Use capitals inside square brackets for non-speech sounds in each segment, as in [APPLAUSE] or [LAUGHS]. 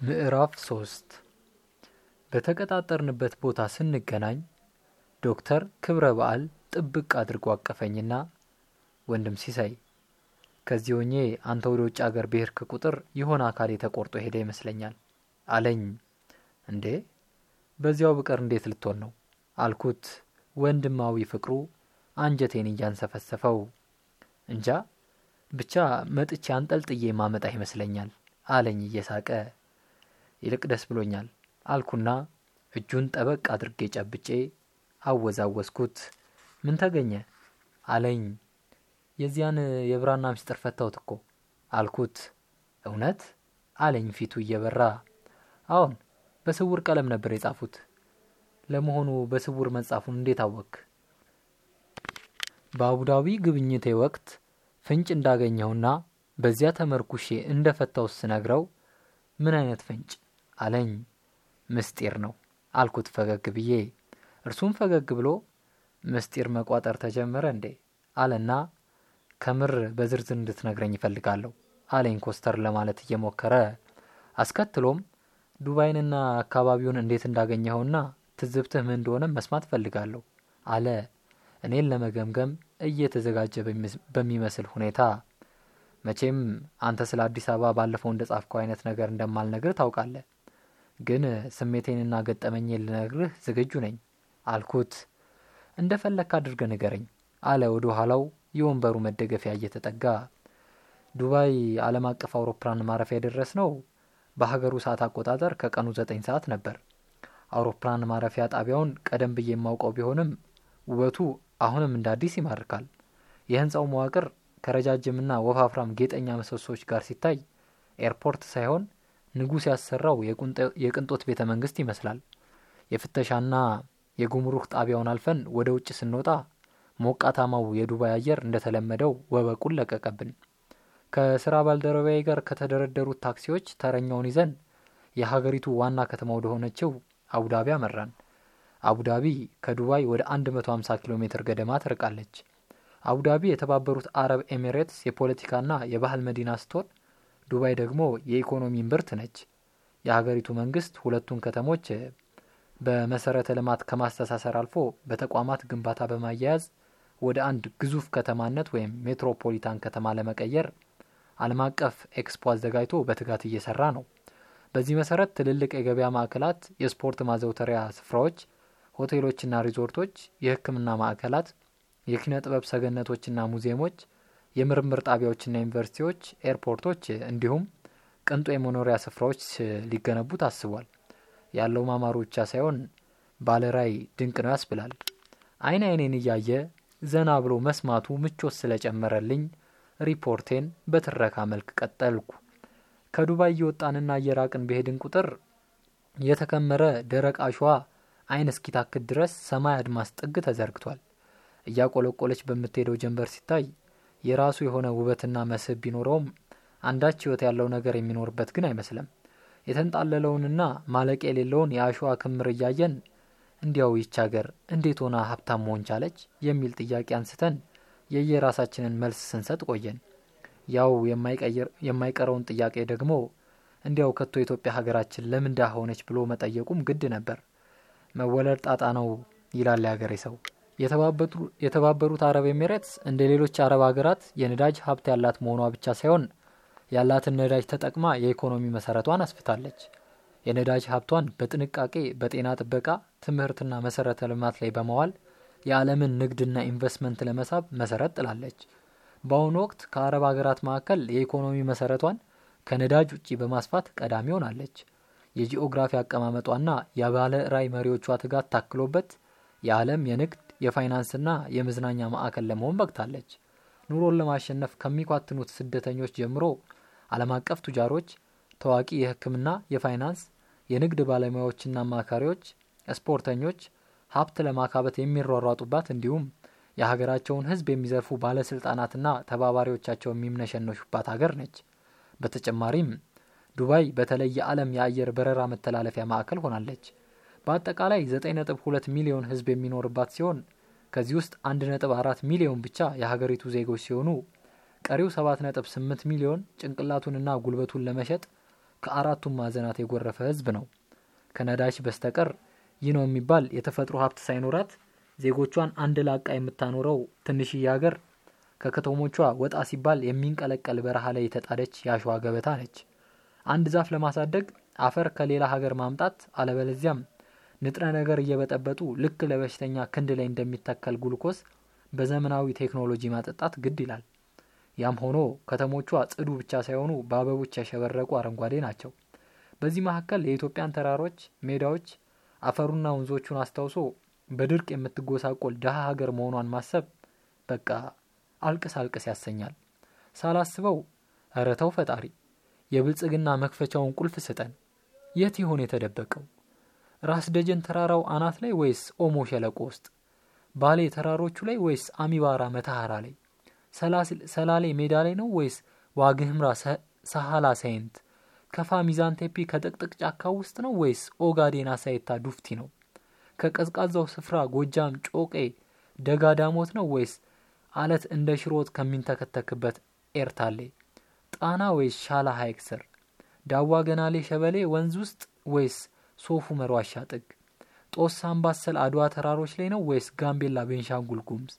ምዕራፍ ሶስት በተቀጣጠርንበት ቦታ ስንገናኝ ዶክተር ክብረ በዓል ጥብቅ አድርጎ አቀፈኝና ወንድም ሲሳይ ከዚህ ሆኜ አንተ ወደ ውጭ ሀገር ብሄርክ ቁጥር የሆነ አካል ተቆርጦ ሄደ ይመስለኛል አለኝ። እንዴ በዚያው ብቀር እንዴት ልትሆን ነው አልኩት። ወንድማዊ ፍቅሩ አንጀቴን እያንሰፈሰፈው እንጃ ብቻ መጥቼ አንጠልጥዬ ማመጣ ይመስለኛል አለኝ እየሳቀ። ይልቅ ደስ ብሎኛል አልኩና እጁን ጠበቅ አድርጌ ጨብጬ አወዛወዝኩት። ምን ተገኘ አለኝ። የዚያን የብራና ምስጢር ፈታሁት እኮ አልኩት። እውነት አለኝ ፊቱ እየበራ። አዎን በስውር ቀለም ነበር የጻፉት። ለመሆኑ በስውር መጻፉን እንዴት አወክ? በአቡዳቢ ግብኝቴ ወቅት ፍንጭ እንዳገኘውና በዚያ ተመርኩሼ እንደ ፈታውስ ስነግረው ምን አይነት ፍንጭ አለኝ። ምስጢር ነው አልኩት ፈገግ ብዬ። እርሱም ፈገግ ብሎ ምስጢር መቋጠር ተጀመረ እንዴ አለና ከምር በዝርዝር እንድትነግረኝ ይፈልጋለሁ አለኝ ኮስተር ለማለት እየሞከረ አስከትሎም ዱባይንና አካባቢውን እንዴት እንዳገኘኸውና ትዝብትህ ምን እንደሆነ መስማት እፈልጋለሁ አለ እኔን ለመገምገም እየተዘጋጀ በሚመስል ሁኔታ። መቼም አንተ ስለ አዲስ አበባ ባለፈው እንደ ጻፍከው አይነት ነገር እንደማልነግርህ ታውቃለህ። ግን ስሜቴንና ገጠመኝን ልነግርህ ዝግጁ ነኝ አልኩት። እንደ ፈለክ አድርገህ ንገረኝ አለ ወደ ኋላው የወንበሩ መደገፊያ እየተጠጋ። ዱባይ ዓለም አቀፍ አውሮፕላን ማረፊያ የደረስ ነው በሀገሩ ሰዓት አቆጣጠር ከቀኑ ዘጠኝ ሰዓት ነበር። አውሮፕላን ማረፊያ ጣቢያውን ቀደም ብዬ የማውቀው ቢሆንም ውበቱ አሁንም እንደ አዲስ ይማርካል። የህንፃው መዋቅር ከረጃጅምና ወፋፍራም ጌጠኛ ምሰሶች ጋር ሲታይ ኤርፖርት ሳይሆን ንጉሥ ያሰራው የቅንጦት ቤተ መንግስት ይመስላል። የፍተሻና የጉምሩክ ጣቢያውን አልፈን ወደ ውጭ ስንወጣ ሞቃታማው የዱባይ አየር እንደተለመደው ወበቁን ለቀቀብን። ከስራ ባልደረባዬ ጋር ከተደረደሩት ታክሲዎች ተረኛውን ይዘን የሀገሪቱ ዋና ከተማ ወደሆነችው አቡዳቢ አመራን። አቡዳቢ ከዱባይ ወደ 150 ኪሎ ሜትር ገደማ ትርቃለች። አቡዳቢ የተባበሩት አረብ ኤሚሬትስ የፖለቲካና የባህል መዲና ስትሆን ዱባይ ደግሞ የኢኮኖሚ እምብርት ነች። የሀገሪቱ መንግስት ሁለቱን ከተሞች በመሰረተ ልማት ከማስተሳሰር አልፎ በተቋማት ግንባታ በማያያዝ ወደ አንድ ግዙፍ ከተማነት ወይም ሜትሮፖሊታን ከተማ ለመቀየር ዓለም አቀፍ ኤክስፖ አዘጋጅቶ በትጋት እየሰራ ነው። በዚህ መሰረት ትልልቅ የገበያ ማዕከላት፣ የስፖርት ማዘውተሪያ ስፍራዎች፣ ሆቴሎችና ሪዞርቶች፣ የሕክምና ማዕከላት፣ የኪነ ጥበብ ሰገነቶችና ሙዚየሞች፣ የምርምር ጣቢያዎችና ዩኒቨርሲቲዎች፣ ኤርፖርቶች እንዲሁም ቅንጡ የመኖሪያ ስፍራዎች ሊገነቡ ታስቧል። ያለው ማማሩ ብቻ ሳይሆን ባለራይ ድንቅ ነው ያስብላል። አይን አይኔን እያየ ዘና ብሎ መስማቱ ምቾት ስለጨመረልኝ ሪፖርቴን በትረካ መልክ ቀጠልኩ። ከዱባይ እየወጣንና እየራቅን በሄድን ቁጥር የተከመረ ደረቅ አሸዋ አይን እስኪታክት ድረስ ሰማይ አድማስ ጥግ ተዘርግቷል። እያቆለቆለች በምትሄደው ጀንበር ሲታይ የራሱ የሆነ ውበትና መስህብ ቢኖረውም አንዳች ህይወት ያለው ነገር የሚኖርበት ግን አይመስልም። የተንጣለለውንና ማለቂያ የሌለውን የአሸዋ ክምር እያየን እንዲያው ይች ሀገር እንዴት ሆና ሀብታም መሆን ቻለች የሚል ጥያቄ አንስተን የየራሳችንን መልስ ስንሰጥ ቆየን። ያው የማይቀረውን ጥያቄ ደግሞ እንዲያው ከቶ የኢትዮጵያ ሀገራችን ለምን ሆነች ብሎ መጠየቁም ግድ ነበር። መወለድ ጣጣ ነው ይላል የሀገሬ ሰው። የተባበሩት አረብ ኤሚሬትስ እንደ ሌሎች አረብ ሀገራት የነዳጅ ሀብት ያላት መሆኗ ብቻ ሳይሆን ያላትን ነዳጅ ተጠቅማ የኢኮኖሚ መሰረቷን አስፍታለች። የነዳጅ ሀብቷን በጥንቃቄ በጤና ጥበቃ፣ ትምህርትና መሰረተ ልማት ላይ በመዋል የዓለምን ንግድና ኢንቨስትመንት ለመሳብ መሰረት ጥላለች። በአሁኑ ወቅት ከአረብ ሀገራት መካከል የኢኮኖሚ መሰረቷን ከነዳጅ ውጪ በማስፋት ቀዳሚ ሆናለች። የጂኦግራፊ አቀማመጧና የባለ ራዕይ መሪዎቿ ትጋት ታክሎበት የዓለም የንግድ የፋይናንስና የመዝናኛ ማዕከል ለመሆን በቅታለች። ኑሮን ለማሸነፍ ከሚኳትኑት ስደተኞች ጀምሮ ዓለም አቀፍ ቱጃሮች፣ ታዋቂ የሕክምና፣ የፋይናንስ፣ የንግድ ባለሙያዎችና አማካሪዎች፣ ስፖርተኞች ሀብት ለማካበት የሚሯሯጡባት እንዲሁም የሀገራቸውን ሕዝብ የሚዘርፉ ባለስልጣናትና ተባባሪዎቻቸው የሚምነሸነሹባት ሀገር ነች። በተጨማሪም ዱባይ በተለይ የዓለም የአየር በረራ መተላለፊያ ማዕከል ሆናለች። በአጠቃላይ 9.2 ሚሊዮን ሕዝብ የሚኖርባት ሲሆን ከዚህ ውስጥ 1.4 ሚሊዮን ብቻ የሀገሪቱ ዜጎች ሲሆኑ ቀሪው 7.8 ሚሊዮን ጭንቅላቱንና ጉልበቱን ለመሸጥ ከአራቱም ማዕዘናት የጎረፈ ህዝብ ነው። ከነዳጅ በስተቀር ይህ ነው የሚባል የተፈጥሮ ሀብት ሳይኖራት ዜጎቿን አንድ ላቃ የምታኖረው ትንሽዬ ሀገር ከከተሞቿ ወጣ ሲባል የሚንቀለቀል በረሃ ላይ የተጣደች የአሸዋ ገበታ ነች። አንድ ዛፍ ለማሳደግ አፈር ከሌላ ሀገር ማምጣት አለበለዚያም ንጥረ ነገር እየበጠበጡ ልክ ለበሽተኛ ክንድ ላይ እንደሚተከል ጉልኮስ በዘመናዊ ቴክኖሎጂ ማጠጣት ግድ ይላል። ያም ሆኖ ከተሞቿ ጽዱ ብቻ ሳይሆኑ በአበቦች ያሸበረቁ አረንጓዴ ናቸው። በዚህ መካከል የኢትዮጵያን ተራሮች፣ ሜዳዎች፣ አፈሩና ወንዞቹን አስታውሶ በድርቅ የምትጎሳቆል ድሀ ሀገር መሆኗን ማሰብ በቃ አልቅስ አልቅስ ያሰኛል። ሳላስበው እረ ተው ፈጣሪ የብልጽግና መክፈቻውን ቁልፍ ስጠን። የት ይሆን የተደበቀው? ራስ ደጀን ተራራው አናት ላይ ወይስ ኦሞ ሸለቆ ውስጥ? ባሌ ተራሮቹ ላይ ወይስ አሚባራ መተሃራ ላይ? ሰላሌ ሜዳ ላይ ነው ወይስ ዋግህምራ ሰሃላ ሳይንት? ከፋ ሚዛን ቴፒ ከጥቅጥቅ ጫካ ውስጥ ነው ወይስ ኦጋዴን አሳይታ ዱፍቲ ነው? ከቀዝቃዛው ስፍራ ጎጃም ጮቄ ደጋ ዳሞት ነው ወይስ አለት እንደ ሽሮት ከሚንተከተክበት ኤርታሌ? ጣና ወይስ ሻላ ሐይቅ ስር? ዳዋ ገናሌ ሸበሌ ወንዝ ውስጥ ወይስ ሶፉ መርዋሻ ጥግ? ጦስ አምባሰል አድዋ ተራሮች ላይ ነው ወይስ ጋምቤላ ቤንሻንጉል ጉሙዝ?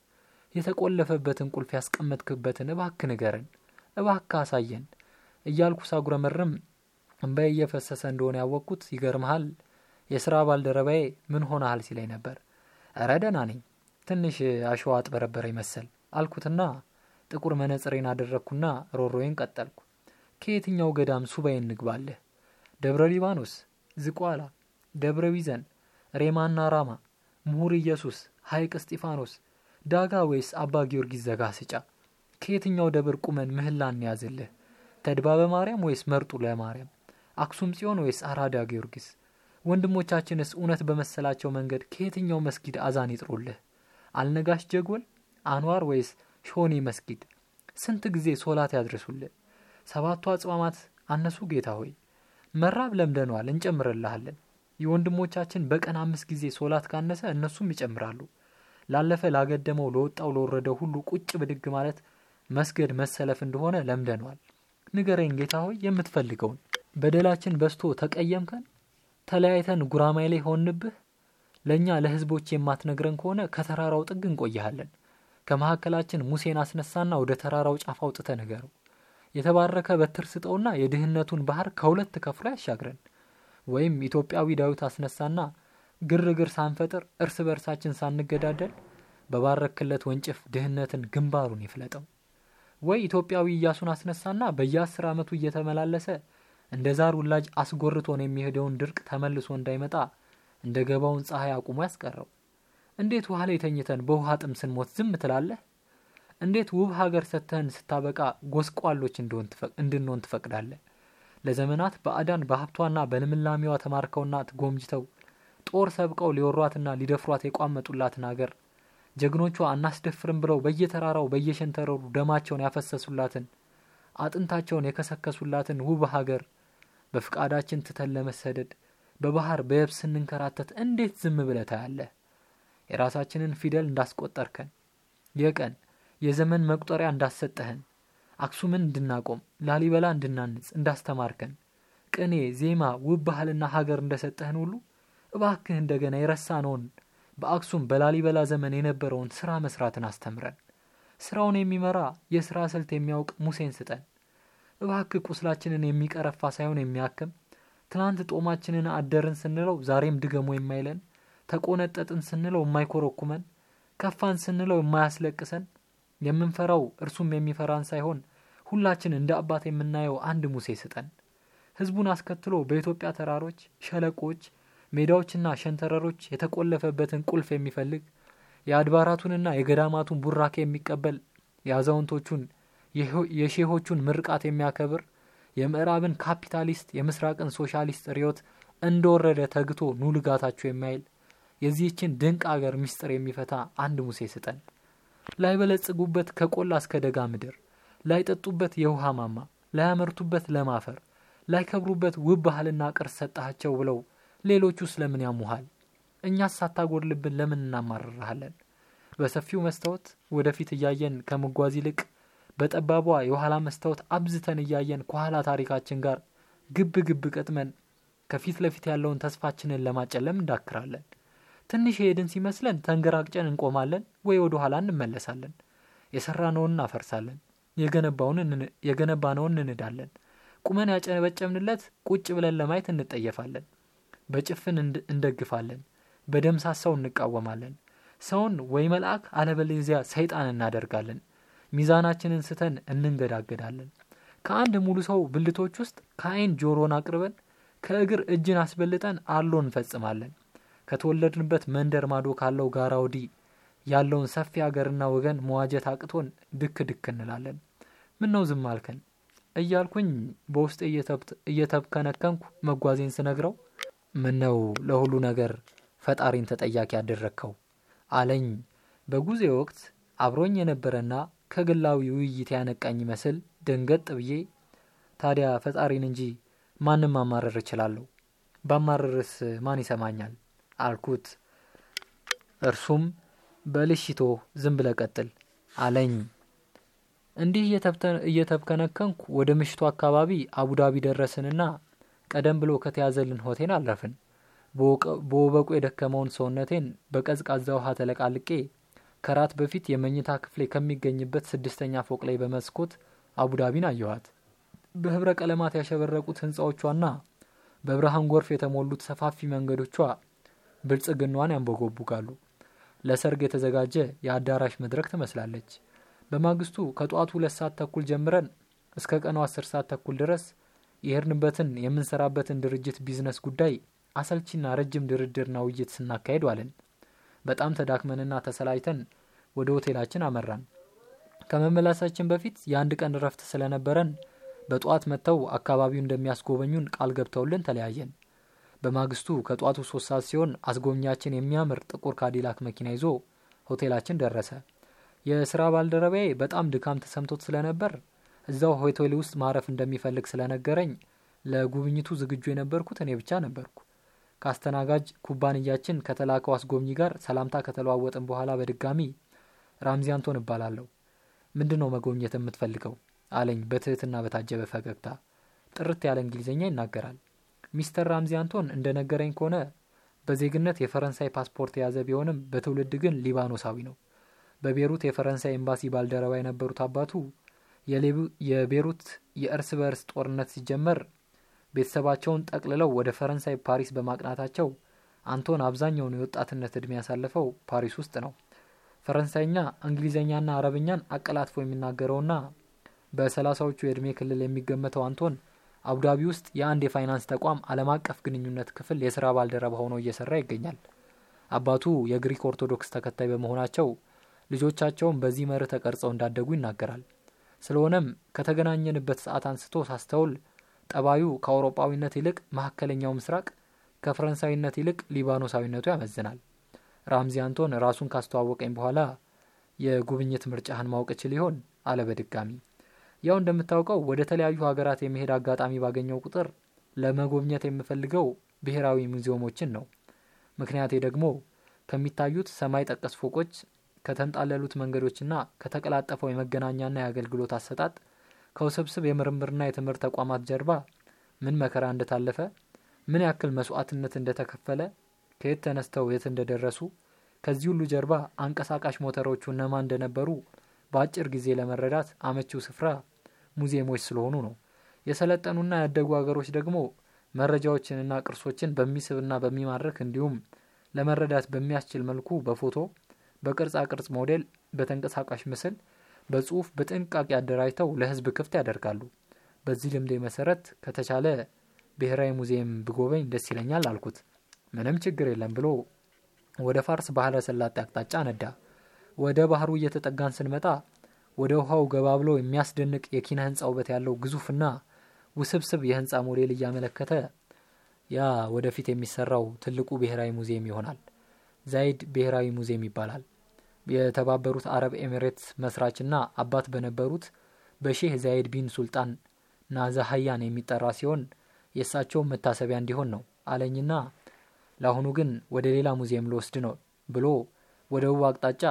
የተቆለፈበትን ቁልፍ ያስቀመጥክበትን እባክ ንገረን፣ እባክ አሳየን እያልኩ ሳጉረመርም እንባዬ እየፈሰሰ እንደሆነ ያወቅኩት ይገርመሃል የስራ ባልደረባዬ ምን ሆነሃል ሲለኝ ነበር። እረ ደህና ነኝ፣ ትንሽ አሸዋ አጥበረበረ ይመሰል አልኩትና ጥቁር መነጽሬን አደረግኩና ሮሮዬን ቀጠልኩ። ከየትኛው ገዳም ሱባኤ እንግባለህ? ደብረ ሊባኖስ፣ ዝቋላ፣ ደብረ ቢዘን፣ ሬማና ራማ፣ ምሁር ኢየሱስ፣ ሐይቅ እስጢፋኖስ፣ ዳጋ ወይስ አባ ጊዮርጊስ ዘጋስጫ? ከየትኛው ደብር ቁመን ምህላ እንያዝልህ? ተድባበ ማርያም ወይስ መርጡ ለማርያም? አክሱም ጽዮን ወይስ አራዳ ጊዮርጊስ? ወንድሞቻችንስ እውነት በመሰላቸው መንገድ ከየትኛው መስጊድ አዛን ይጥሩልህ? አልነጋሽ ጀጎል፣ አንዋር ወይስ ሾኔ መስጊድ? ስንት ጊዜ ሶላት ያድርሱልህ? ሰባቱ አጽዋማት አነሱ ጌታ ሆይ? መራብ ለምደነዋል፣ እንጨምርልሃለን። የወንድሞቻችን በቀን አምስት ጊዜ ሶላት ካነሰ እነሱም ይጨምራሉ። ላለፈ ላገደመው፣ ለወጣው ለወረደው ሁሉ ቁጭ ብድግ ማለት መስገድ መሰለፍ እንደሆነ ለምደነዋል። ንገረኝ ጌታ ሆይ የምትፈልገውን። በደላችን በስቶ ተቀየምከን? ተለያይተን ጉራማይ ላይ ሆንብህ? ለእኛ ለህዝቦች የማትነግረን ከሆነ ከተራራው ጥግ እንቆይሃለን። ከመካከላችን ሙሴን አስነሳና ወደ ተራራው ጫፍ አውጥተ ንገረው። የተባረከ በትር ስጠውና የድህነቱን ባህር ከሁለት ከፍሎ ያሻግረን። ወይም ኢትዮጵያዊ ዳዊት አስነሳና ግርግር ሳንፈጥር እርስ በርሳችን ሳንገዳደል በባረክለት ወንጭፍ ድህነትን ግንባሩን ይፍለጠው። ወይ ኢትዮጵያዊ ኢያሱን አስነሳና በየአስር ዓመቱ እየተመላለሰ እንደ ዛር ውላጅ አስጎርቶን የሚሄደውን ድርቅ ተመልሶ እንዳይመጣ እንደ ገባውን ፀሐይ አቁሞ ያስቀረው። እንዴት ውሃ ላይ ተኝተን በውሃ ጥም ስንሞት ዝም ትላለህ? እንዴት ውብ ሀገር ሰጥተህን ስታበቃ ጎስቋሎች እንድንሆን ትፈቅዳለህ? ለዘመናት ባዕዳን በሀብቷና በልምላሜዋ ተማርከውና ትጎምጅተው ጦር ሰብቀው ሊወሯትና ሊደፍሯት የቋመጡላትን ሀገር ጀግኖቿ አናስደፍርም ብለው በየተራራው በየሸንተረሩ ደማቸውን ያፈሰሱላትን አጥንታቸውን የከሰከሱላትን ውብ ሀገር በፍቃዳችን ትተን ለመሰደድ በባህር በየብስ ስንንከራተት እንዴት ዝም ብለህ ታያለህ? የራሳችንን ፊደል እንዳስቆጠርከን የቀን የዘመን መቁጠሪያ እንዳሰጠህን አክሱምን እንድናቆም ላሊበላ እንድናንጽ እንዳስተማርከን ቅኔ፣ ዜማ፣ ውብ ባህልና ሀገር እንደሰጠህን ሁሉ እባክህ እንደገና የረሳነውን በአክሱም በላሊበላ ዘመን የነበረውን ስራ መስራትን አስተምረን። ስራውን የሚመራ የስራ ስልት የሚያውቅ ሙሴን ስጠን። እባክህ ቁስላችንን የሚቀረፋ ሳይሆን የሚያክም ትናንት ጦማችንን አደርን ስንለው ዛሬም ድገሞ የማይለን ተቆነጠጥን ስንለው የማይኮረኩመን ከፋን ስንለው የማያስለቅሰን የምንፈራው እርሱም የሚፈራን ሳይሆን ሁላችን እንደ አባት የምናየው አንድ ሙሴ ስጠን። ህዝቡን አስከትሎ በኢትዮጵያ ተራሮች፣ ሸለቆች፣ ሜዳዎችና ሸንተረሮች የተቆለፈበትን ቁልፍ የሚፈልግ የአድባራቱንና የገዳማቱን ቡራኬ የሚቀበል የአዛውንቶቹን የሼሆቹን ምርቃት የሚያከብር የምዕራብን ካፒታሊስት የምስራቅን ሶሻሊስት ርዮት እንደወረደ ተግቶ ኑ ልጋታችሁ የማይል የዚህችን ድንቅ አገር ምስጢር የሚፈታ አንድ ሙሴ ስጠን። ላይበለጽጉበት ከቆላ እስከ ደጋ ምድር፣ ላይጠጡበት የውሃ ማማ፣ ላያመርቱበት ለም አፈር፣ ላይከብሩበት ውብ ባህልና ቅርስ ሰጣቸው ብለው ሌሎቹ ስለምን ያሙሃል? እኛስ ሳታጎድልብን ለምን እናማርርሃለን? በሰፊው መስታወት ወደፊት እያየን ከመጓዝ ይልቅ በጠባቧ የኋላ መስታወት አብዝተን እያየን ከኋላ ታሪካችን ጋር ግብ ግብ ገጥመን ከፊት ለፊት ያለውን ተስፋችንን ለማጨለም እንዳክራለን። ትንሽ የሄድን ሲመስለን ተንገራግጨን እንቆማለን ወይ ወደ ኋላ እንመለሳለን። የሰራነውን እናፈርሳለን፣ የገነባነውን እንንዳለን። ቁመን ያጨበጨብንለት ቁጭ ብለን ለማየት እንጠየፋለን። በጭፍን እንደግፋለን፣ በደምሳሳው እንቃወማለን። ሰውን ወይ መልአክ አለበለዚያ ሰይጣን እናደርጋለን። ሚዛናችንን ስተን እንንገዳገዳለን። ከአንድ ሙሉ ሰው ብልቶች ውስጥ ከአይን ጆሮን አቅርበን ከእግር እጅን አስበልጠን አሎ እንፈጽማለን። ከተወለድንበት መንደር ማዶ ካለው ጋራ ወዲህ ያለውን ሰፊ ሀገርና ወገን መዋጀት አቅቶን ድክ ድክ እንላለን። ምን ነው ዝም አልከን እያልኩኝ በውስጤ እየተብከነከንኩ መጓዜን ስነግረው ምን ነው ለሁሉ ነገር ፈጣሪን ተጠያቂ ያደረግከው አለኝ። በጉዜ ወቅት አብሮኝ የነበረና ከግላዊ ውይይት ያነቃኝ ይመስል ደንገጥ ብዬ ታዲያ ፈጣሪን እንጂ ማንም ማማረር እችላለሁ፣ ባማረርስ ማን ይሰማኛል አልኩት። እርሱም በልሽቶ ዝም ብለህ ቀጥል አለኝ። እንዲህ እየተብከነከንኩ ወደ ምሽቱ አካባቢ አቡዳቢ ደረስንና ቀደም ብሎ ከተያዘልን ሆቴል አረፍን። በወበቁ የደከመውን ሰውነቴን በቀዝቃዛ ውሃ ተለቃልቄ ከራት በፊት የመኝታ ክፍሌ ከሚገኝበት ስድስተኛ ፎቅ ላይ በመስኮት አቡዳቢን አየኋት። በህብረ ቀለማት ያሸበረቁት ህንፃዎቿና በብርሃን ጎርፍ የተሞሉት ሰፋፊ መንገዶቿ ብልጽግናዋን ያንቦጎቡጋሉ። ለሰርግ የተዘጋጀ የአዳራሽ መድረክ ትመስላለች። በማግስቱ ከጠዋቱ ሁለት ሰዓት ተኩል ጀምረን እስከ ቀኑ አስር ሰዓት ተኩል ድረስ የሄድንበትን የምንሰራበትን ድርጅት ቢዝነስ ጉዳይ አሰልቺና ረጅም ድርድርና ውይይት ስናካሄድ ዋልን። በጣም ተዳክመንና ተሰላይተን ወደ ሆቴላችን አመራን። ከመመለሳችን በፊት የአንድ ቀን እረፍት ስለነበረን በጠዋት መጥተው አካባቢው እንደሚያስጎበኙን ቃል ገብተውልን ተለያየን። በማግስቱ ከጠዋቱ ሶስት ሰዓት ሲሆን አስጎብኛችን የሚያምር ጥቁር ካዲላክ መኪና ይዞ ሆቴላችን ደረሰ። የስራ ባልደረባዬ በጣም ድካም ተሰምቶት ስለነበር እዛው ሆቴል ውስጥ ማረፍ እንደሚፈልግ ስለነገረኝ ለጉብኝቱ ዝግጁ የነበርኩት እኔ ብቻ ነበርኩ። ከአስተናጋጅ ኩባንያችን ከተላከው አስጎብኚ ጋር ሰላምታ ከተለዋወጥን በኋላ በድጋሚ ራምዚ አንቶን እባላለሁ፣ ምንድን ነው መጎብኘት የምትፈልገው አለኝ በትህትና በታጀበ ፈገግታ። ጥርት ያለ እንግሊዝኛ ይናገራል። ሚስተር ራምዚ አንቶን እንደነገረኝ ከሆነ በዜግነት የፈረንሳይ ፓስፖርት የያዘ ቢሆንም በትውልድ ግን ሊባኖሳዊ ነው። በቤሩት የፈረንሳይ ኤምባሲ ባልደረባ የነበሩት አባቱ የቤሩት የእርስ በእርስ ጦርነት ሲጀመር ቤተሰባቸውን ጠቅልለው ወደ ፈረንሳይ ፓሪስ በማቅናታቸው አንቶን አብዛኛውን የወጣትነት ዕድሜ ያሳለፈው ፓሪስ ውስጥ ነው። ፈረንሳይኛ፣ እንግሊዝኛና አረብኛን አቀላጥፎ የሚናገረውና በሰላሳዎቹ የዕድሜ ክልል የሚገመተው አንቶን አቡዳቢ ውስጥ የአንድ የፋይናንስ ተቋም ዓለም አቀፍ ግንኙነት ክፍል የስራ ባልደረባ ሆኖ እየሰራ ይገኛል። አባቱ የግሪክ ኦርቶዶክስ ተከታይ በመሆናቸው ልጆቻቸውን በዚህ መርህ ተቀርጸው እንዳደጉ ይናገራል። ስለሆነም ከተገናኘንበት ሰዓት አንስቶ ሳስተውል ጠባዩ ከአውሮጳዊነት ይልቅ መካከለኛው ምስራቅ፣ ከፈረንሳዊነት ይልቅ ሊባኖሳዊነቱ ያመዝናል። ራምዚ አንቶን ራሱን ካስተዋወቀኝ በኋላ የጉብኝት ምርጫህን ማወቅ እችል ይሆን አለ በድጋሚ። ያው እንደምታውቀው ወደ ተለያዩ ሀገራት የመሄድ አጋጣሚ ባገኘው ቁጥር ለመጎብኘት የምፈልገው ብሔራዊ ሙዚየሞችን ነው። ምክንያቴ ደግሞ ከሚታዩት ሰማይ ጠቀስ ፎቆች ከተንጣለሉት መንገዶችና ከተቀላጠፈው የመገናኛና የአገልግሎት አሰጣጥ ከውስብስብ የምርምርና የትምህርት ተቋማት ጀርባ ምን መከራ እንደታለፈ ምን ያክል መስዋዕትነት እንደተከፈለ ከየት ተነስተው የት እንደደረሱ ከዚህ ሁሉ ጀርባ አንቀሳቃሽ ሞተሮቹ እነማ እንደነበሩ በአጭር ጊዜ ለመረዳት አመቺው ስፍራ ሙዚየሞች ስለሆኑ ነው። የሰለጠኑና ያደጉ ሀገሮች ደግሞ መረጃዎችንና ቅርሶችን በሚስብና በሚማርክ እንዲሁም ለመረዳት በሚያስችል መልኩ በፎቶ በቅርጻ ቅርጽ ሞዴል፣ በተንቀሳቃሽ ምስል፣ በጽሁፍ በጥንቃቄ አደራጅተው ለሕዝብ ክፍት ያደርጋሉ። በዚህ ልምዴ መሰረት ከተቻለ ብሔራዊ ሙዚየም ብጎበኝ ደስ ይለኛል አልኩት። ምንም ችግር የለም ብሎ ወደ ፋርስ ባህረ ሰላጤ አቅጣጫ ነዳ። ወደ ባህሩ እየተጠጋን ስንመጣ ወደ ውሃው ገባ ብሎ የሚያስደንቅ የኪነ ህንፃ ውበት ያለው ግዙፍና ውስብስብ የህንፃ ሞዴል እያመለከተ ያ ወደፊት የሚሰራው ትልቁ ብሔራዊ ሙዚየም ይሆናል። ዛይድ ብሔራዊ ሙዚየም ይባላል። የተባበሩት አረብ ኤሚሬትስ መስራችና አባት በነበሩት በሼህ ዛይድ ቢን ሱልጣን አል ናህያን የሚጠራ ሲሆን የእሳቸውን መታሰቢያ እንዲሆን ነው አለኝና ለአሁኑ ግን ወደ ሌላ ሙዚየም ልወስድ ነው ብሎ ወደ ደቡብ አቅጣጫ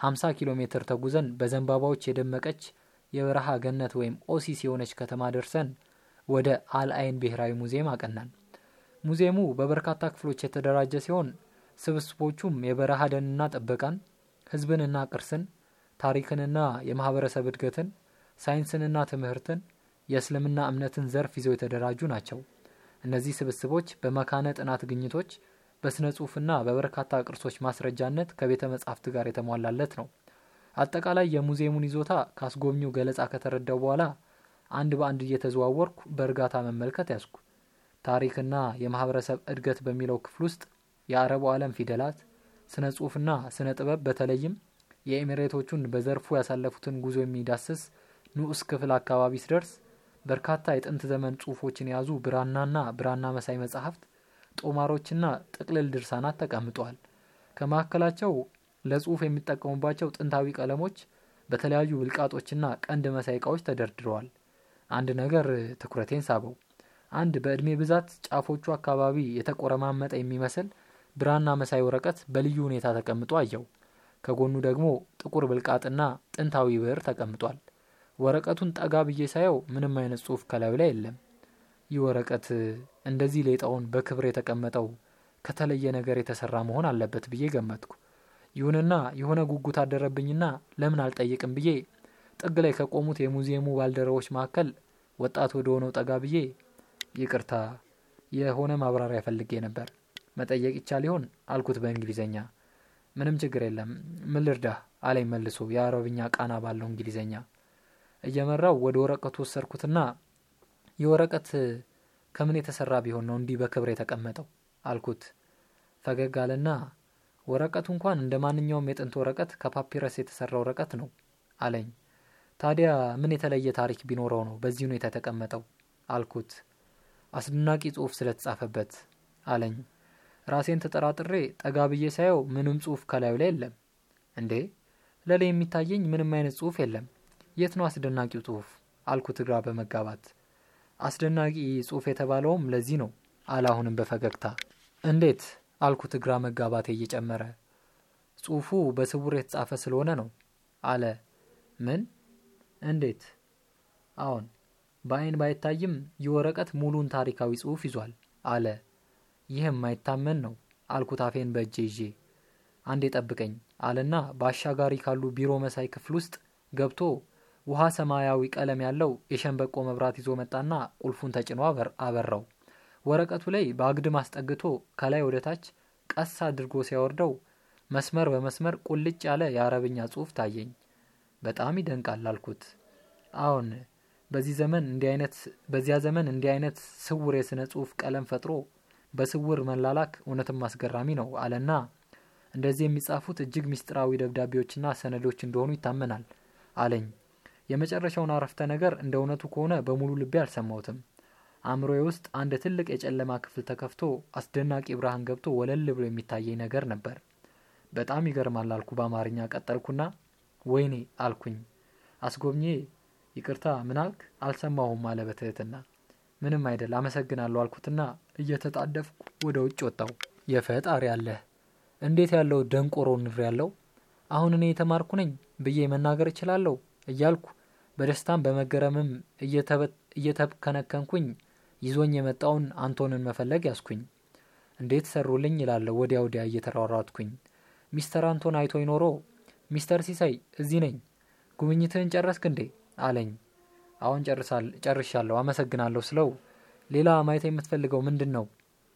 50 ኪሎ ሜትር ተጉዘን በዘንባባዎች የደመቀች የበረሃ ገነት ወይም oasis የሆነች ከተማ ደርሰን ወደ አልአይን ብሔራዊ ሙዚየም አቀናን። ሙዚየሙ በበርካታ ክፍሎች የተደራጀ ሲሆን ስብስቦቹም የበረሃ ደንና ጥበቃን፣ ሕዝብንና ቅርስን፣ ታሪክንና የማህበረሰብ እድገትን፣ ሳይንስንና ትምህርትን፣ የእስልምና እምነትን ዘርፍ ይዘው የተደራጁ ናቸው። እነዚህ ስብስቦች በመካነ ጥናት ግኝቶች፣ በስነ ጽሑፍና በበርካታ ቅርሶች ማስረጃነት ከቤተ መጻሕፍት ጋር የተሟላለት ነው። አጠቃላይ የሙዚየሙን ይዞታ ካስጎብኚው ገለጻ ከተረዳው በኋላ አንድ በአንድ እየተዘዋወርኩ በእርጋታ መመልከት ያዝኩ። ታሪክና የማህበረሰብ እድገት በሚለው ክፍል ውስጥ የአረቡ ዓለም ፊደላት፣ ስነ ጽሑፍና ስነ ጥበብ በተለይም የኤሚሬቶቹን በዘርፉ ያሳለፉትን ጉዞ የሚዳስስ ንዑስ ክፍል አካባቢ ስደርስ በርካታ የጥንት ዘመን ጽሑፎችን የያዙ ብራናና ብራና መሳይ መጻሕፍት፣ ጦማሮችና ጥቅልል ድርሳናት ተቀምጠዋል። ከመካከላቸው ለጽሑፍ የሚጠቀሙባቸው ጥንታዊ ቀለሞች በተለያዩ ብልቃጦችና ቀንድ መሳይ እቃዎች ተደርድረዋል። አንድ ነገር ትኩረቴን ሳበው። አንድ በዕድሜ ብዛት ጫፎቹ አካባቢ የተቆረማመጠ የሚመስል ብራና መሳይ ወረቀት በልዩ ሁኔታ ተቀምጦ አየው። ከጎኑ ደግሞ ጥቁር ብልቃጥና ጥንታዊ ብዕር ተቀምጧል። ወረቀቱን ጠጋ ብዬ ሳየው ምንም አይነት ጽሑፍ ከላዩ ላይ የለም። ይህ ወረቀት እንደዚህ ሌጣውን በክብር የተቀመጠው ከተለየ ነገር የተሰራ መሆን አለበት ብዬ ገመትኩ። ይሁንና የሆነ ጉጉት አደረብኝና ለምን አልጠይቅም ብዬ ጥግ ላይ ከቆሙት የሙዚየሙ ባልደረቦች መካከል ወጣት ወደ ሆነው ጠጋ ብዬ ይቅርታ፣ የሆነ ማብራሪያ ፈልጌ ነበር፣ መጠየቅ ይቻል ይሆን አልኩት በእንግሊዘኛ። ምንም ችግር የለም፣ ምን ልርዳህ አለኝ መልሶ የአረብኛ ቃና ባለው እንግሊዘኛ። እየመራው ወደ ወረቀቱ ወሰድኩትና የወረቀት ከምን የተሰራ ቢሆን ነው እንዲህ በክብር የተቀመጠው አልኩት። ፈገግ አለና ወረቀቱ እንኳን እንደ ማንኛውም የጥንት ወረቀት ከፓፒረስ የተሰራ ወረቀት ነው አለኝ። ታዲያ ምን የተለየ ታሪክ ቢኖረው ነው በዚህ ሁኔታ የተቀመጠው አልኩት። አስደናቂ ጽሑፍ ስለተጻፈበት አለኝ። ራሴን ተጠራጥሬ ጠጋ ብዬ ሳየው ምንም ጽሑፍ ከላዩ ላይ የለም። እንዴ ለላይ የሚታየኝ ምንም አይነት ጽሑፍ የለም። የት ነው አስደናቂው ጽሑፍ አልኩት ግራ በመጋባት። አስደናቂ ጽሑፍ የተባለውም ለዚህ ነው አለ አሁንም በፈገግታ። እንዴት አልኩት ግራ መጋባቴ እየጨመረ። ጽሑፉ በስውር የተጻፈ ስለሆነ ነው አለ። ምን? እንዴት? አዎን በአይን ባይታይም ይህ ወረቀት ሙሉን ታሪካዊ ጽሑፍ ይዟል አለ። ይህ የማይታመን ነው አልኩት አፌን በእጄ ይዤ። አንዴ ጠብቀኝ አለና በአሻጋሪ ካሉ ቢሮ መሳይ ክፍል ውስጥ ገብቶ ውሃ ሰማያዊ ቀለም ያለው የሸንበቆ መብራት ይዞ መጣና ቁልፉን ተጭኖ አበራው። ወረቀቱ ላይ በአግድም አስጠግቶ ከላይ ወደ ታች ቀስ አድርጎ ሲያወርደው መስመር በመስመር ቁልጭ ያለ የአረብኛ ጽሑፍ ታየኝ። በጣም ይደንቃል አልኩት። አዎን በዚህ ዘመን እንዲህ አይነት በዚያ ዘመን እንዲህ አይነት ስውር የስነ ጽሑፍ ቀለም ፈጥሮ በስውር መላላክ እውነትም አስገራሚ ነው አለና እንደዚህ የሚጻፉት እጅግ ምስጢራዊ ደብዳቤዎችና ሰነዶች እንደሆኑ ይታመናል አለኝ። የመጨረሻውን አረፍተ ነገር እንደ እውነቱ ከሆነ በሙሉ ልቤ አልሰማሁትም። አእምሮዬ ውስጥ አንድ ትልቅ የጨለማ ክፍል ተከፍቶ አስደናቂ ብርሃን ገብቶ ወለል ብሎ የሚታየኝ ነገር ነበር። በጣም ይገርማል አልኩ በአማርኛ ቀጠልኩና፣ ወይኔ አልኩኝ። አስጎብኜ ይቅርታ ምን አልክ? አልሰማሁም አለ በትህትና። ምንም አይደል አመሰግናለሁ አልኩትና እየተጣደፍኩ ወደ ውጭ ወጣሁ። የፈጣሪ አለህ እንዴት ያለው ደንቆሮ ንር ያለው አሁን እኔ የተማርኩ ነኝ ብዬ መናገር እችላለሁ እያልኩ በደስታም በመገረምም እየተከነከንኩኝ ይዞኝ የመጣውን አንቶንን መፈለግ ያስኩኝ። እንዴት ሰሩልኝ ይላለሁ ወዲያ ወዲያ እየተሯሯጥኩኝ። ሚስተር አንቶን አይቶኝ ኖሮ ሚስተር ሲሳይ እዚህ ነኝ፣ ጉብኝትህን ጨረስክ እንዴ አለኝ። አሁን ጨርሻለሁ አመሰግናለሁ ስለው ሌላ ማየት የምትፈልገው ምንድን ነው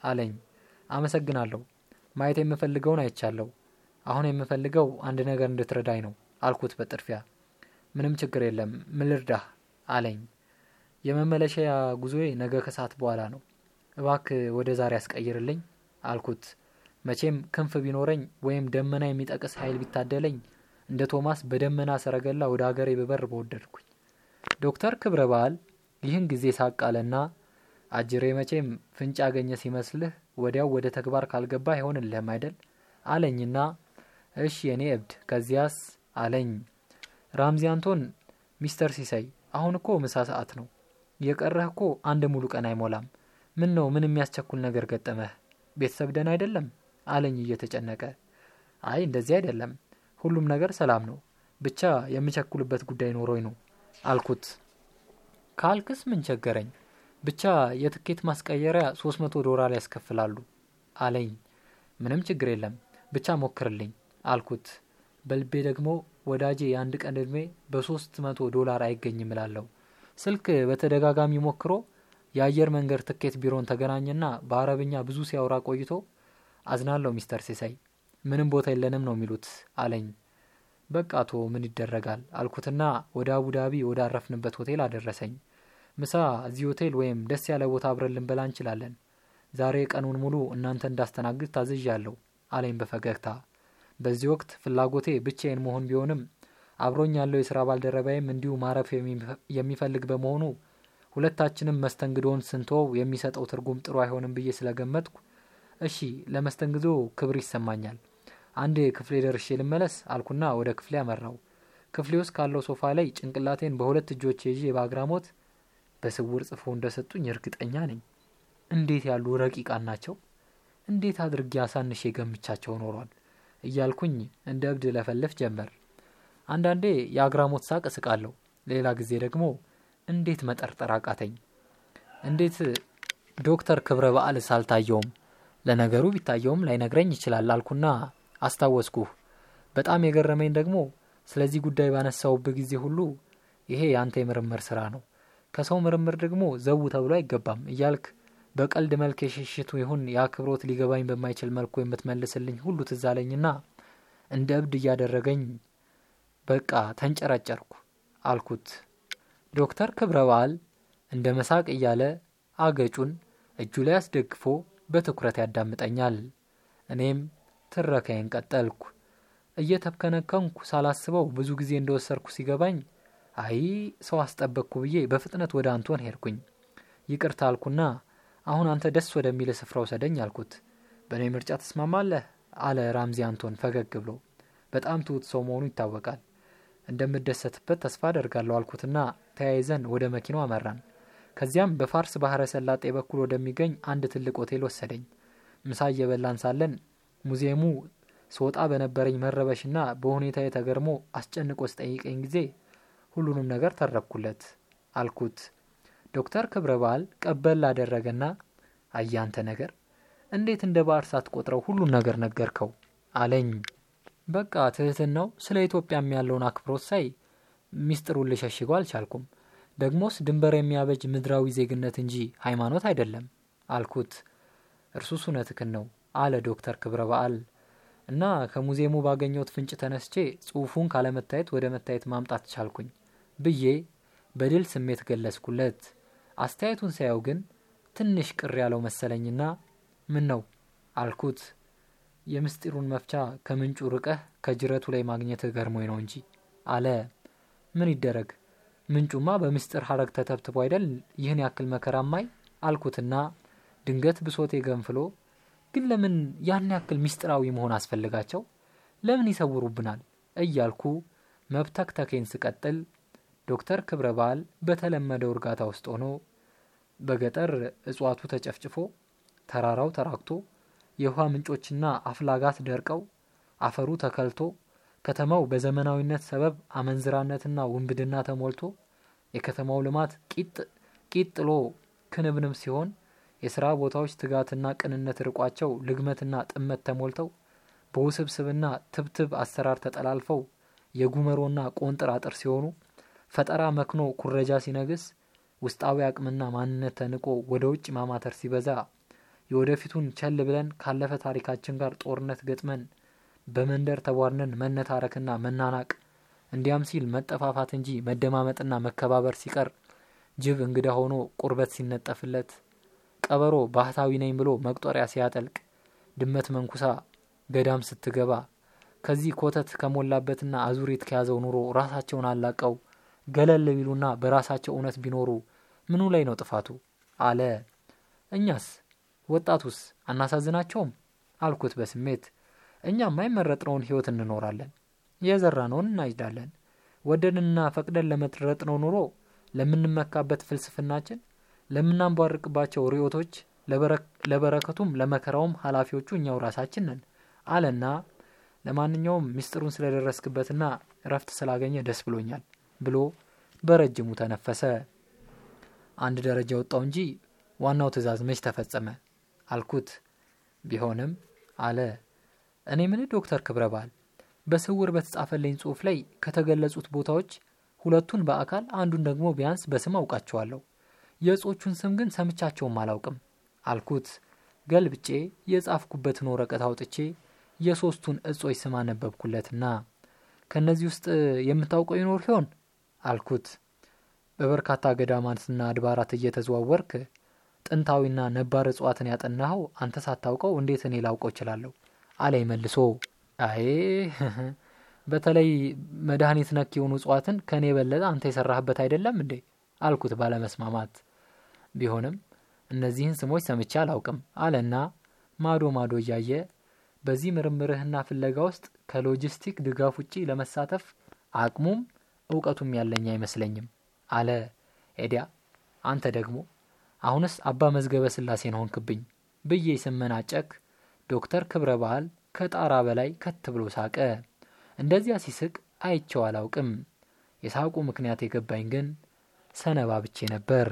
አለኝ። አመሰግናለሁ ማየት የምፈልገውን አይቻለሁ። አሁን የምፈልገው አንድ ነገር እንድትረዳኝ ነው አልኩት በጥድፊያ። ምንም ችግር የለም ምን ልርዳህ አለኝ። የመመለሻያ ጉዞዬ ነገ ከሰዓት በኋላ ነው። እባክህ ወደ ዛሬ ያስቀይርልኝ አልኩት። መቼም ክንፍ ቢኖረኝ ወይም ደመና የሚጠቅስ ኃይል ቢታደለኝ እንደ ቶማስ በደመና ሰረገላ ወደ ሀገሬ ብበር በወደድኩኝ። ዶክተር ክብረ በዓል ይህን ጊዜ ሳቃለና አጅሬ መቼም ፍንጭ ያገኘ ሲመስልህ ወዲያው ወደ ተግባር ካልገባ አይሆንልህም አይደል አለኝና እሺ የኔ እብድ ከዚያስ አለኝ። ራምዚ አንቶን ሚስተር ሲሳይ አሁን እኮ ምሳ ሰዓት ነው። የቀረህ እኮ አንድ ሙሉ ቀን አይሞላም። ምን ነው ምን የሚያስቸኩል ነገር ገጠመህ? ቤተሰብ ደህና አይደለም አለኝ እየተጨነቀ። አይ እንደዚህ አይደለም፣ ሁሉም ነገር ሰላም ነው። ብቻ የምቸኩልበት ጉዳይ ኖሮኝ ነው አልኩት። ካልክስ ምን ቸገረኝ። ብቻ የትኬት ማስቀየሪያ ሶስት መቶ ዶላር ያስከፍላሉ አለኝ። ምንም ችግር የለም ብቻ ሞክርልኝ አልኩት። በልቤ ደግሞ ወዳጄ የአንድ ቀን እድሜ በሶስት መቶ ዶላር አይገኝም እላለሁ። ስልክ በተደጋጋሚ ሞክሮ የአየር መንገድ ትኬት ቢሮን ተገናኘና በአረብኛ ብዙ ሲያወራ ቆይቶ አዝናለሁ ሚስተር ሲሳይ ምንም ቦታ የለንም ነው የሚሉት አለኝ። በቃ አቶ ምን ይደረጋል አልኩትና ወደ አቡዳቢ ወዳረፍንበት ሆቴል አደረሰኝ። ምሳ እዚህ ሆቴል ወይም ደስ ያለ ቦታ አብረን ልንበላ እንችላለን። ዛሬ ቀኑን ሙሉ እናንተ እንዳስተናግድ ታዝዣለሁ አለኝ በፈገግታ። በዚህ ወቅት ፍላጎቴ ብቻዬን መሆን ቢሆንም አብሮኝ ያለው የስራ ባልደረባይም እንዲሁ ማረፍ የሚፈልግ በመሆኑ ሁለታችንም መስተንግዶውን ስንተወው የሚሰጠው ትርጉም ጥሩ አይሆንም ብዬ ስለገመትኩ እሺ ለመስተንግዶ ክብር ይሰማኛል፣ አንድ ክፍሌ ደርሼ ልመለስ አልኩና ወደ ክፍሌ አመራው። ክፍሌ ውስጥ ካለው ሶፋ ላይ ጭንቅላቴን በሁለት እጆች ይዤ በአግራሞት በስውር ጽፎ እንደሰጡኝ እርግጠኛ ነኝ። እንዴት ያሉ ረቂቃን ናቸው! እንዴት አድርጌ አሳንሼ ገምቻቸው ኖሯል እያልኩኝ እንደ እብድ ለፈለፍ ጀመር። አንዳንዴ የአግራሞት ሳቅ እስቃለሁ፣ ሌላ ጊዜ ደግሞ እንዴት መጠርጠር አቃተኝ። እንዴት ዶክተር ክብረ በዓልስ አልታየውም? ለነገሩ ቢታየውም ላይነግረኝ ይችላል አልኩና አስታወስኩህ። በጣም የገረመኝ ደግሞ ስለዚህ ጉዳይ ባነሳውበት ጊዜ ሁሉ ይሄ የአንተ የምርምር ስራ ነው፣ ከሰው ምርምር ደግሞ ዘው ተብሎ አይገባም እያልክ በቀልድ መልክ የሽሽቱ ይሁን የአክብሮት ሊገባኝ በማይችል መልኩ የምትመልስልኝ ሁሉ ትዝ አለኝና እንደ እብድ እያደረገኝ በቃ ተንጨረጨርኩ አልኩት። ዶክተር ክብረ በዓል እንደ መሳቅ እያለ አገጩን እጁ ላይ አስደግፎ በትኩረት ያዳምጠኛል። እኔም ትረካዬን ቀጠልኩ። እየተብከነከንኩ ሳላስበው ብዙ ጊዜ እንደወሰድኩ ሲገባኝ አይ ሰው አስጠበቅኩ ብዬ በፍጥነት ወደ አንቶን ሄድኩኝ። ይቅርታ አልኩና አሁን አንተ ደስ ወደሚል ስፍራ ውሰደኝ አልኩት። በእኔ ምርጫ ተስማማለህ? አለ ራምዚ አንቶን ፈገግ ብሎ። በጣም ትሁት ሰው መሆኑ ይታወቃል። እንደምደሰትበት ተስፋ አደርጋለሁ አልኩትና ተያይዘን ወደ መኪናው አመራን። ከዚያም በፋርስ ባህረ ሰላጤ በኩል ወደሚገኝ አንድ ትልቅ ሆቴል ወሰደኝ። ምሳ እየበላን ሳለን ሙዚየሙ ስወጣ በነበረኝ መረበሽና በሁኔታ ተገርሞ አስጨንቆ ስጠይቀኝ ጊዜ ሁሉንም ነገር ተረኩለት አልኩት። ዶክተር ክብረ በዓል ቀበል ላደረገና አያንተ ነገር እንዴት እንደ ባዕር ሳትቆጥረው ሁሉን ነገር ነገርከው አለኝ። በቃ ትህትናው ስለ ኢትዮጵያም ያለውን አክብሮት ሳይ ሚስጥሩን ልሸሽገው አልቻልኩም። ደግሞስ ድንበር የሚያበጅ ምድራዊ ዜግነት እንጂ ሃይማኖት አይደለም አልኩት። እርሱስ እውነትህን ነው አለ ዶክተር ክብረ በዓል እና ከሙዚየሙ ባገኘሁት ፍንጭ ተነስቼ ጽሑፉን ካለመታየት ወደ መታየት ማምጣት ቻልኩኝ ብዬ በድል ስሜት ገለጽኩለት። አስተያየቱን ሳየው ግን ትንሽ ቅር ያለው መሰለኝና ምን ነው አልኩት። የምስጢሩን መፍቻ ከምንጩ ርቀህ ከጅረቱ ላይ ማግኘትህ ገርሞኝ ነው እንጂ አለ። ምን ይደረግ ምንጩማ በምስጢር ሀረግ ተተብትቦ አይደል ይህን ያክል መከራ ማይ አልኩትና ድንገት ብሶቴ ገንፍሎ ግን ለምን ያን ያክል ምስጢራዊ መሆን አስፈልጋቸው? ለምን ይሰውሩብናል? እያልኩ መብተክተኬን ስቀጥል ዶክተር ክብረ በዓል በተለመደው እርጋታ ውስጥ ሆኖ በገጠር እጽዋቱ ተጨፍጭፎ ተራራው ተራክቶ የውሃ ምንጮችና አፍላጋት ደርቀው አፈሩ ተከልቶ ከተማው በዘመናዊነት ሰበብ አመንዝራነትና ውንብድና ተሞልቶ የከተማው ልማት ቂጥ ቂጥ ጥሎ ክንብንብ ሲሆን የስራ ቦታዎች ትጋትና ቅንነት ርቋቸው ልግመትና ጥመት ተሞልተው በውስብስብና ትብትብ አሰራር ተጠላልፈው የጉመሮና ቆንጥር አጥር ሲሆኑ ፈጠራ መክኖ ኩረጃ ሲነግስ ውስጣዊ አቅምና ማንነት ተንቆ ወደ ውጭ ማማተር ሲበዛ የወደፊቱን ቸል ብለን ካለፈ ታሪካችን ጋር ጦርነት ገጥመን በመንደር ተቧድነን መነታረክና መናናቅ እንዲያም ሲል መጠፋፋት እንጂ መደማመጥና መከባበር ሲቀር ጅብ እንግዳ ሆኖ ቁርበት ሲነጠፍለት ቀበሮ ባህታዊ ነኝ ብሎ መቁጠሪያ ሲያጠልቅ ድመት መንኩሳ ገዳም ስትገባ ከዚህ ኮተት ከሞላበትና አዙሪት ከያዘው ኑሮ ራሳቸውን አላቀው ገለል ቢሉና በራሳቸው እውነት ቢኖሩ ምኑ ላይ ነው ጥፋቱ? አለ። እኛስ ወጣቱስ አናሳዝናቸውም? አልኩት በስሜት። እኛም የማይመረጥነውን ህይወት እንኖራለን፣ የዘራነውን እናጭዳለን። ወደድንና ፈቅደን ለመረጥነው ኑሮ ለምንመካበት ፍልስፍናችን ለምናንቧርቅባቸው ርዕዮቶች ለበረከቱም ለመከራውም ኃላፊዎቹ እኛው ራሳችን ነን አለና ለማንኛውም ምስጢሩን ስለደረስክበትና እረፍት ስላገኘ ደስ ብሎኛል ብሎ በረጅሙ ተነፈሰ። አንድ ደረጃ ወጣው እንጂ ዋናው ትዕዛዝ መች ተፈጸመ አልኩት። ቢሆንም አለ። እኔ ምን ዶክተር ክብረ በዓል በስውር በተጻፈልኝ ጽሑፍ ላይ ከተገለጹት ቦታዎች ሁለቱን በአካል አንዱን ደግሞ ቢያንስ በስም አውቃቸዋለሁ። የእጾቹን ስም ግን ሰምቻቸውም አላውቅም አልኩት። ገልብጬ የጻፍኩበትን ወረቀት አውጥቼ የሶስቱን እጾች ስም አነበብኩለትና ከእነዚህ ውስጥ የምታውቀው ይኖር ይሆን አልኩት። በበርካታ ገዳማትና አድባራት እየተዘዋወርክ ጥንታዊና ነባር እጽዋትን ያጠናኸው አንተ ሳታውቀው እንዴት እኔ ላውቀው እችላለሁ? አለኝ መልሶ። አይ [LAUGHS] በተለይ መድኃኒት ነክ የሆኑ እጽዋትን ከእኔ የበለጠ አንተ የሰራህበት አይደለም እንዴ? አልኩት ባለመስማማት። ቢሆንም እነዚህን ስሞች ሰምቼ አላውቅም አለና ማዶ ማዶ እያየ በዚህ ምርምርህና ፍለጋ ውስጥ ከሎጂስቲክ ድጋፍ ውጪ ለመሳተፍ አቅሙም እውቀቱም ያለኝ አይመስለኝም አለ። ኤዲያ አንተ ደግሞ አሁንስ አባ መዝገበ ስላሴን ሆንክብኝ ብዬ ስመናጨክ ዶክተር ክብረ በዓል ከጣራ በላይ ከት ብሎ ሳቀ። እንደዚያ ሲስቅ አይቼው አላውቅም። የሳቁ ምክንያት የገባኝ ግን ሰነባብቼ ነበር።